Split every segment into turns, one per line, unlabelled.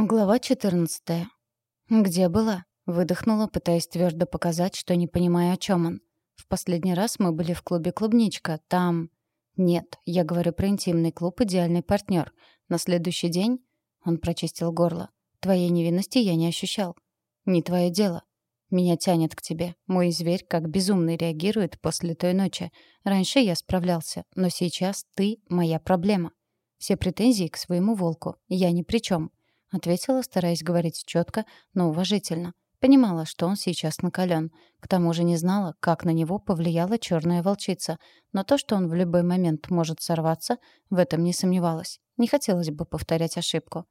Глава 14. «Где была?» — выдохнула, пытаясь твердо показать, что не понимаю, о чем он. «В последний раз мы были в клубе «Клубничка». Там...» «Нет, я говорю про интимный клуб «Идеальный партнер». На следующий день...» Он прочистил горло. «Твоей невинности я не ощущал. Не твое дело. Меня тянет к тебе. Мой зверь как безумный реагирует после той ночи. Раньше я справлялся, но сейчас ты — моя проблема. Все претензии к своему волку. Я ни при чем. — ответила, стараясь говорить четко, но уважительно. Понимала, что он сейчас накален. К тому же не знала, как на него повлияла черная волчица. Но то, что он в любой момент может сорваться, в этом не сомневалась. Не хотелось бы повторять ошибку.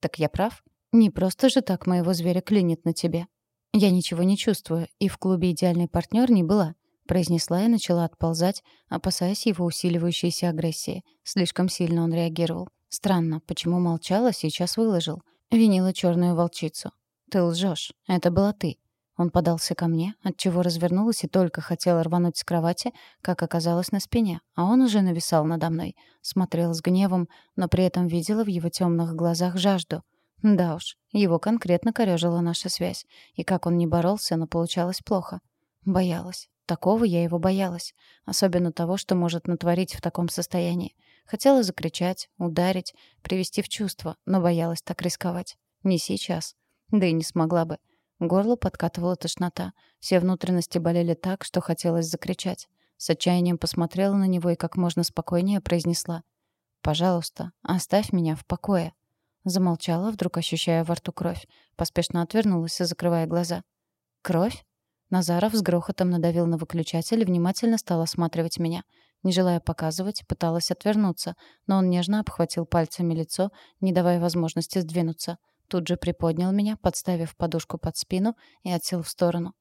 «Так я прав? Не просто же так моего зверя клинит на тебе. Я ничего не чувствую, и в клубе «Идеальный партнер» не была», — произнесла и начала отползать, опасаясь его усиливающейся агрессии. Слишком сильно он реагировал. Странно, почему молчала, сейчас выложил. Винила черную волчицу. «Ты лжешь. Это была ты». Он подался ко мне, отчего развернулась и только хотела рвануть с кровати, как оказалось на спине, а он уже нависал надо мной. Смотрел с гневом, но при этом видела в его темных глазах жажду. Да уж, его конкретно корежила наша связь. И как он не боролся, но получалось плохо. Боялась. Такого я его боялась. Особенно того, что может натворить в таком состоянии. Хотела закричать, ударить, привести в чувство, но боялась так рисковать. Не сейчас. Да и не смогла бы. Горло подкатывала тошнота. Все внутренности болели так, что хотелось закричать. С отчаянием посмотрела на него и как можно спокойнее произнесла. «Пожалуйста, оставь меня в покое». Замолчала, вдруг ощущая во рту кровь. Поспешно отвернулась, закрывая глаза. «Кровь?» Назаров с грохотом надавил на выключатель и внимательно стал осматривать меня. Не желая показывать, пыталась отвернуться, но он нежно обхватил пальцами лицо, не давая возможности сдвинуться. Тут же приподнял меня, подставив подушку под спину и отсел в сторону.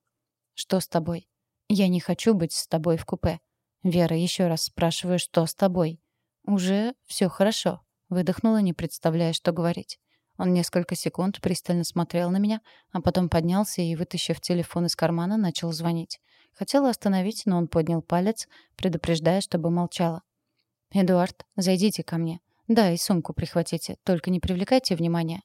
«Что с тобой?» «Я не хочу быть с тобой в купе». «Вера, еще раз спрашиваю, что с тобой?» «Уже все хорошо», — выдохнула, не представляя, что говорить. Он несколько секунд пристально смотрел на меня, а потом поднялся и, вытащив телефон из кармана, начал звонить. Хотела остановить, но он поднял палец, предупреждая, чтобы молчала. «Эдуард, зайдите ко мне. Да, и сумку прихватите, только не привлекайте внимания».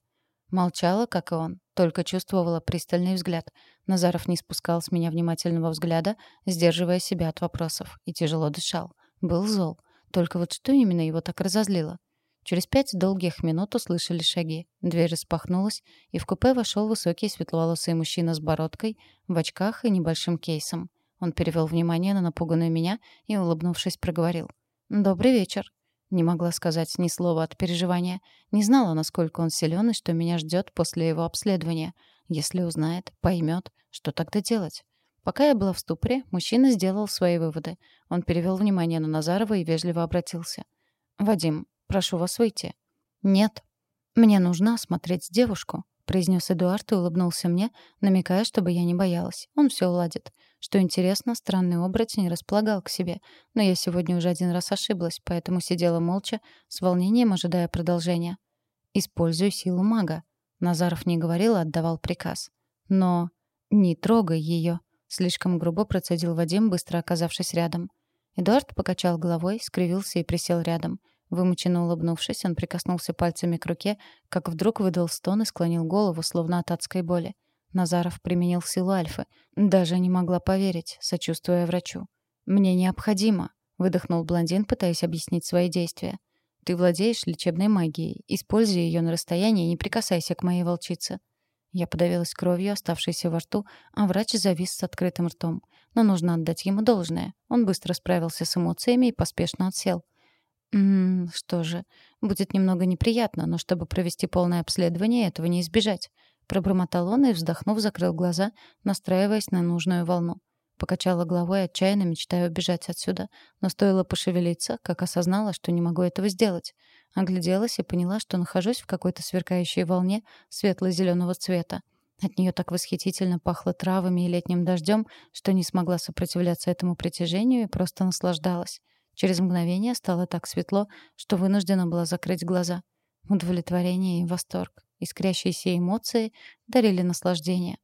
Молчала, как и он, только чувствовала пристальный взгляд. Назаров не спускал с меня внимательного взгляда, сдерживая себя от вопросов, и тяжело дышал. Был зол. Только вот что именно его так разозлило? Через пять долгих минут услышали шаги. Дверь распахнулась, и в купе вошел высокий светловолосый мужчина с бородкой, в очках и небольшим кейсом. Он перевел внимание на напуганную меня и, улыбнувшись, проговорил. «Добрый вечер». Не могла сказать ни слова от переживания. Не знала, насколько он силен и что меня ждет после его обследования. Если узнает, поймет, что тогда делать. Пока я была в ступоре, мужчина сделал свои выводы. Он перевел внимание на Назарова и вежливо обратился. «Вадим, прошу вас выйти». «Нет. Мне нужно осмотреть девушку», — произнес Эдуард и улыбнулся мне, намекая, чтобы я не боялась. Он все уладит. Что интересно, странный оборотень располагал к себе, но я сегодня уже один раз ошиблась, поэтому сидела молча, с волнением ожидая продолжения. «Используй силу мага», — Назаров не говорил, а отдавал приказ. «Но не трогай ее», — слишком грубо процедил Вадим, быстро оказавшись рядом. Эдуард покачал головой, скривился и присел рядом. Вымученно улыбнувшись, он прикоснулся пальцами к руке, как вдруг выдал стон и склонил голову, словно от адской боли. Назаров применил силу альфы. Даже не могла поверить, сочувствуя врачу. «Мне необходимо», — выдохнул блондин, пытаясь объяснить свои действия. «Ты владеешь лечебной магией. Используй ее на расстоянии и не прикасайся к моей волчице». Я подавилась кровью, оставшейся во рту, а врач завис с открытым ртом. Но нужно отдать ему должное. Он быстро справился с эмоциями и поспешно отсел. «Ммм, что же, будет немного неприятно, но чтобы провести полное обследование, этого не избежать. Пробормотал он и, вздохнув, закрыл глаза, настраиваясь на нужную волну. Покачала головой, отчаянно мечтая убежать отсюда. Но стоило пошевелиться, как осознала, что не могу этого сделать. Огляделась и поняла, что нахожусь в какой-то сверкающей волне светло-зеленого цвета. От нее так восхитительно пахло травами и летним дождем, что не смогла сопротивляться этому притяжению и просто наслаждалась. Через мгновение стало так светло, что вынуждена была закрыть глаза. Удовлетворение и восторг искрящиеся эмоции дарили наслаждение.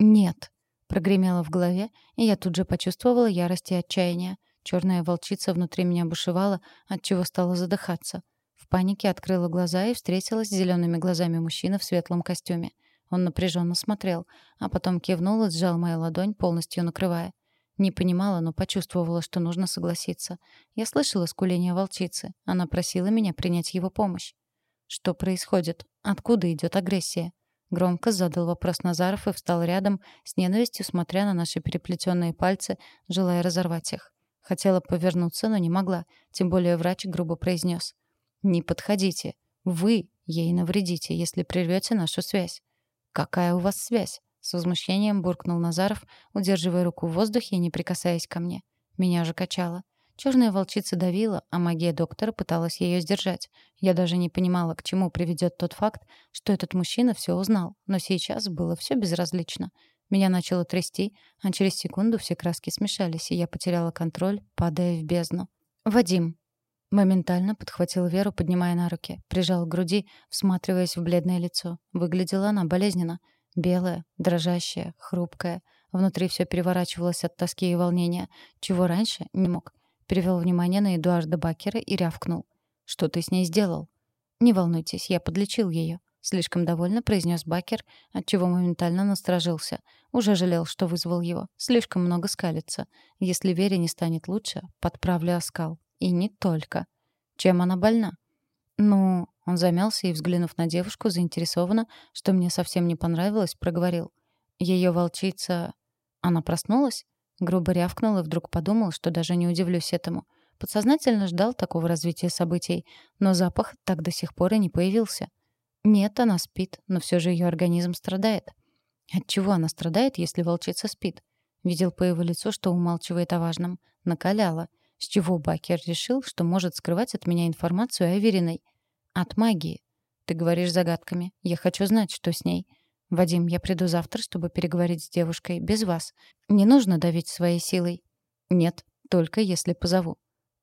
«Нет», — прогремело в голове, и я тут же почувствовала ярость и отчаяние. Черная волчица внутри меня бушевала, отчего стала задыхаться. В панике открыла глаза и встретилась с зелеными глазами мужчины в светлом костюме. Он напряженно смотрел, а потом кивнул и сжал мою ладонь, полностью накрывая. Не понимала, но почувствовала, что нужно согласиться. Я слышала скуление волчицы. Она просила меня принять его помощь. Что происходит? Откуда идет агрессия? Громко задал вопрос Назаров и встал рядом, с ненавистью смотря на наши переплетенные пальцы, желая разорвать их. Хотела повернуться, но не могла. Тем более врач грубо произнес. «Не подходите. Вы ей навредите, если прервете нашу связь». «Какая у вас связь?» С возмущением буркнул Назаров, удерживая руку в воздухе и не прикасаясь ко мне. Меня же качало. Черная волчица давила, а магия доктора пыталась ее сдержать. Я даже не понимала, к чему приведет тот факт, что этот мужчина все узнал, но сейчас было все безразлично. Меня начало трясти, а через секунду все краски смешались, и я потеряла контроль, падая в бездну. «Вадим!» Моментально подхватил Веру, поднимая на руки, прижал к груди, всматриваясь в бледное лицо. Выглядела она болезненно. Белая, дрожащая, хрупкая. Внутри все переворачивалось от тоски и волнения, чего раньше не мог. Перевел внимание на Эдуарда Бакера и рявкнул. «Что ты с ней сделал?» «Не волнуйтесь, я подлечил ее», — слишком довольно произнес Бакер, отчего моментально насторожился. Уже жалел, что вызвал его. Слишком много скалится. Если Вере не станет лучше, подправлю оскал. И не только. Чем она больна? Ну, он замялся и, взглянув на девушку, заинтересованно, что мне совсем не понравилось, проговорил. Ее волчица... Она проснулась? Грубо рявкнул и вдруг подумал, что даже не удивлюсь этому. Подсознательно ждал такого развития событий, но запах так до сих пор и не появился. Нет, она спит, но все же ее организм страдает. От чего она страдает, если волчица спит? Видел по его лицу, что умалчивает о важном. Накаляла. С чего Бакер решил, что может скрывать от меня информацию о Вериной? От магии. Ты говоришь загадками. Я хочу знать, что с ней. «Вадим, я приду завтра, чтобы переговорить с девушкой. Без вас. Не нужно давить своей силой». «Нет, только если позову».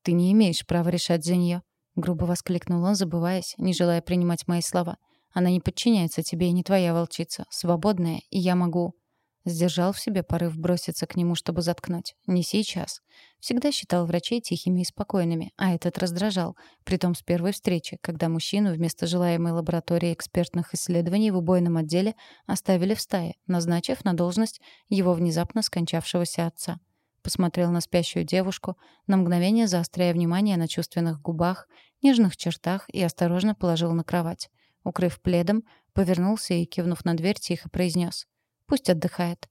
«Ты не имеешь права решать за нее», — грубо воскликнул он, забываясь, не желая принимать мои слова. «Она не подчиняется тебе и не твоя волчица. Свободная, и я могу...» Сдержал в себе порыв броситься к нему, чтобы заткнуть. Не сейчас. Всегда считал врачей тихими и спокойными, а этот раздражал. Притом с первой встречи, когда мужчину вместо желаемой лаборатории экспертных исследований в убойном отделе оставили в стае, назначив на должность его внезапно скончавшегося отца. Посмотрел на спящую девушку, на мгновение заостряя внимание на чувственных губах, нежных чертах и осторожно положил на кровать. Укрыв пледом, повернулся и, кивнув на дверь, тихо произнес — Пусть отдыхает.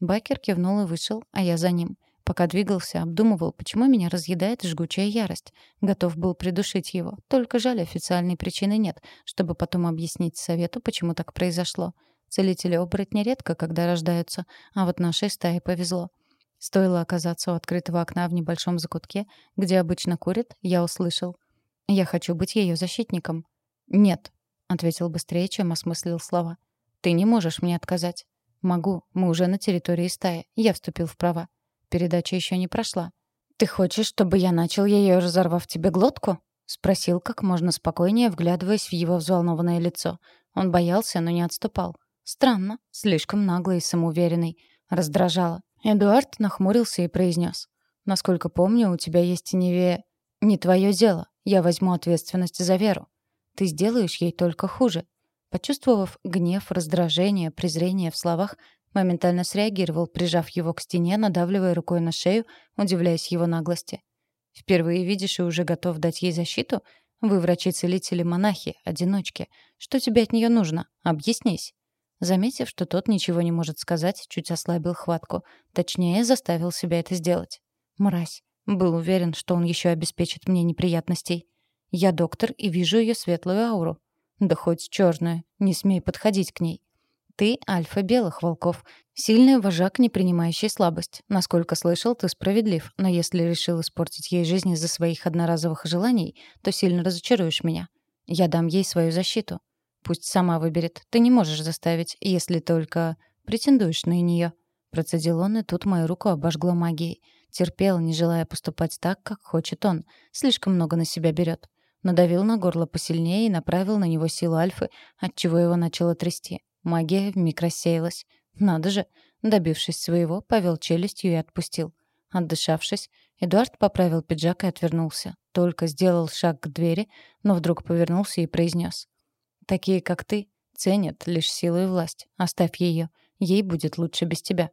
Бакер кивнул и вышел, а я за ним. Пока двигался, обдумывал, почему меня разъедает жгучая ярость. Готов был придушить его. Только жаль, официальной причины нет, чтобы потом объяснить совету, почему так произошло. Целители-оборотни редко когда рождаются, а вот нашей стае повезло. Стоило оказаться у открытого окна в небольшом закутке, где обычно курят, я услышал. «Я хочу быть ее защитником». «Нет», — ответил быстрее, чем осмыслил слова. «Ты не можешь мне отказать». «Могу. Мы уже на территории стаи. Я вступил в права. Передача еще не прошла». «Ты хочешь, чтобы я начал ее, разорвав тебе глотку?» — спросил как можно спокойнее, вглядываясь в его взволнованное лицо. Он боялся, но не отступал. Странно, слишком наглый и самоуверенный. Раздражало. Эдуард нахмурился и произнес. «Насколько помню, у тебя есть неве... Не твое дело. Я возьму ответственность за Веру. Ты сделаешь ей только хуже. Почувствовав гнев, раздражение, презрение в словах, моментально среагировал, прижав его к стене, надавливая рукой на шею, удивляясь его наглости. «Впервые видишь и уже готов дать ей защиту? Вы врачи-целители, монахи, одиночки. Что тебе от нее нужно? Объяснись». Заметив, что тот ничего не может сказать, чуть ослабил хватку. Точнее, заставил себя это сделать. Мразь. Был уверен, что он еще обеспечит мне неприятностей. Я доктор и вижу ее светлую ауру. Да хоть черная, не смей подходить к ней. Ты альфа белых волков, сильный вожак, не принимающий слабость. Насколько слышал, ты справедлив, но если решил испортить ей жизнь из-за своих одноразовых желаний, то сильно разочаруешь меня. Я дам ей свою защиту. Пусть сама выберет. Ты не можешь заставить, если только претендуешь на нее. Процедил он, и тут мою руку обожгло магией. Терпел, не желая поступать так, как хочет он. Слишком много на себя берет надавил на горло посильнее и направил на него силу альфы, отчего его начало трясти. Магия вмиг рассеялась. Надо же, добившись своего, повел челюстью и отпустил. Отдышавшись, Эдуард поправил пиджак и отвернулся. Только сделал шаг к двери, но вдруг повернулся и произнес. «Такие, как ты, ценят лишь силу и власть. Оставь ее. Ей будет лучше без тебя».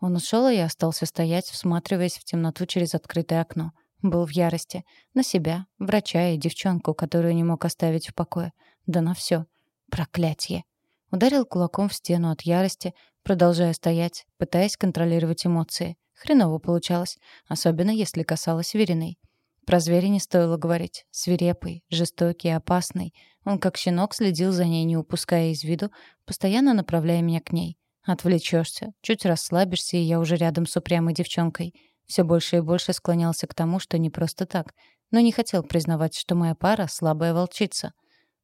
Он ушел, а я остался стоять, всматриваясь в темноту через открытое окно. Был в ярости. На себя, врача и девчонку, которую не мог оставить в покое. Да на все. Проклятье. Ударил кулаком в стену от ярости, продолжая стоять, пытаясь контролировать эмоции. Хреново получалось, особенно если касалось Вериной. Про зверя не стоило говорить. Свирепый, жестокий, опасный. Он как щенок следил за ней, не упуская из виду, постоянно направляя меня к ней. Отвлечешься, чуть расслабишься, и я уже рядом с упрямой девчонкой. Все больше и больше склонялся к тому, что не просто так. Но не хотел признавать, что моя пара — слабая волчица.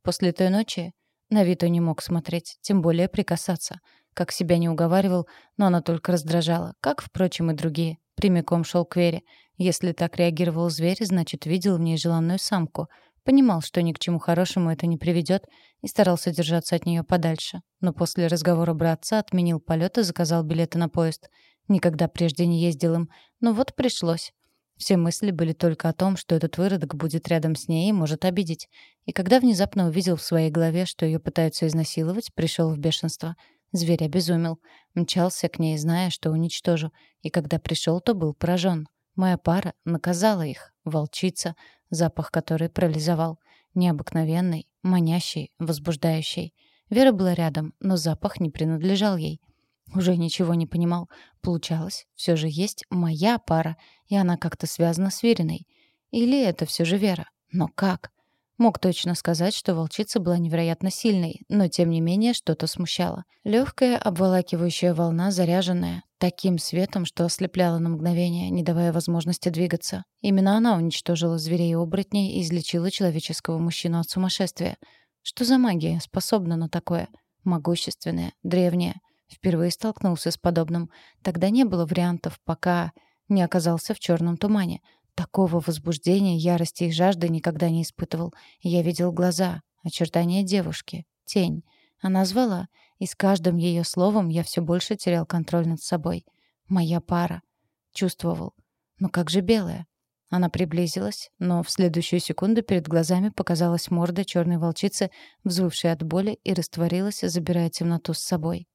После той ночи на он не мог смотреть, тем более прикасаться. Как себя не уговаривал, но она только раздражала, как, впрочем, и другие. Прямиком шел к Вере. Если так реагировал зверь, значит, видел в ней желанную самку. Понимал, что ни к чему хорошему это не приведет, и старался держаться от нее подальше. Но после разговора братца отменил полет и заказал билеты на поезд. Никогда прежде не ездил им, но вот пришлось. Все мысли были только о том, что этот выродок будет рядом с ней и может обидеть. И когда внезапно увидел в своей голове, что ее пытаются изнасиловать, пришел в бешенство. Зверь обезумел. Мчался к ней, зная, что уничтожу. И когда пришел, то был поражен. Моя пара наказала их. Волчица, запах которой парализовал. Необыкновенный, манящий, возбуждающий. Вера была рядом, но запах не принадлежал ей. Уже ничего не понимал. Получалось, все же есть моя пара, и она как-то связана с Вериной. Или это все же Вера? Но как? Мог точно сказать, что волчица была невероятно сильной, но тем не менее что-то смущало. Легкая обволакивающая волна, заряженная, таким светом, что ослепляла на мгновение, не давая возможности двигаться. Именно она уничтожила зверей и оборотней и излечила человеческого мужчину от сумасшествия. Что за магия способна на такое? Могущественная, древняя. Впервые столкнулся с подобным. Тогда не было вариантов, пока не оказался в черном тумане. Такого возбуждения, ярости и жажды никогда не испытывал. Я видел глаза, очертания девушки, тень. Она звала, и с каждым ее словом я все больше терял контроль над собой. Моя пара. Чувствовал. Но как же белая? Она приблизилась, но в следующую секунду перед глазами показалась морда черной волчицы, взвывшей от боли, и растворилась, забирая темноту с собой.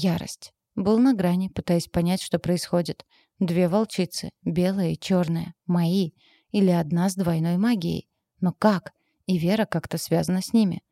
Ярость. Был на грани, пытаясь понять, что происходит. Две волчицы, белая и черная, мои. Или одна с двойной магией. Но как? И Вера как-то связана с ними.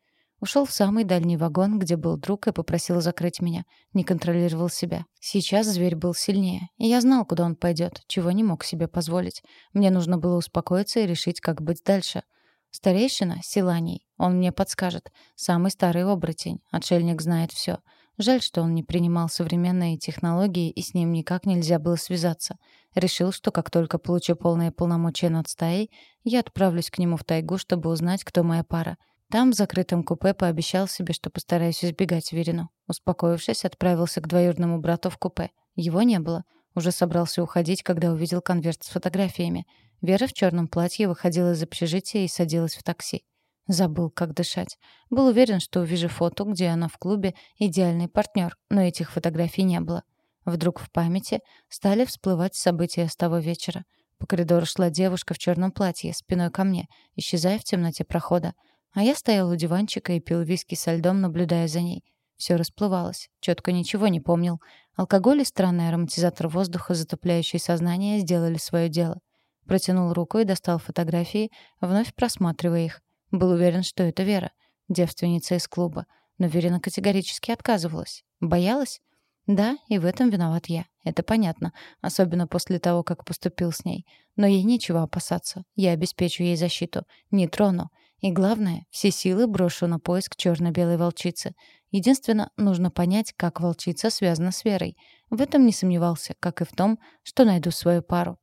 Ушел в самый дальний вагон, где был друг, и попросил закрыть меня. Не контролировал себя. Сейчас зверь был сильнее, и я знал, куда он пойдет, чего не мог себе позволить. Мне нужно было успокоиться и решить, как быть дальше. Старейшина, Силаний, он мне подскажет. Самый старый оборотень, отшельник знает все. Жаль, что он не принимал современные технологии, и с ним никак нельзя было связаться. Решил, что как только получу полные полномочия над стаей, я отправлюсь к нему в тайгу, чтобы узнать, кто моя пара. Там, в закрытом купе, пообещал себе, что постараюсь избегать Верину. Успокоившись, отправился к двоюродному брату в купе. Его не было. Уже собрался уходить, когда увидел конверт с фотографиями. Вера в черном платье выходила из общежития и садилась в такси. Забыл, как дышать. Был уверен, что увижу фото, где она в клубе идеальный партнер, но этих фотографий не было. Вдруг в памяти стали всплывать события с того вечера. По коридору шла девушка в черном платье, спиной ко мне, исчезая в темноте прохода. А я стоял у диванчика и пил виски со льдом, наблюдая за ней. Все расплывалось. Четко ничего не помнил. Алкоголь и странный ароматизатор воздуха, затопляющий сознание, сделали свое дело. Протянул руку и достал фотографии, вновь просматривая их. Был уверен, что это Вера, девственница из клуба. Но Верина категорически отказывалась. Боялась? Да, и в этом виноват я. Это понятно. Особенно после того, как поступил с ней. Но ей нечего опасаться. Я обеспечу ей защиту. Не трону. И главное, все силы брошу на поиск черно-белой волчицы. Единственно, нужно понять, как волчица связана с Верой. В этом не сомневался, как и в том, что найду свою пару.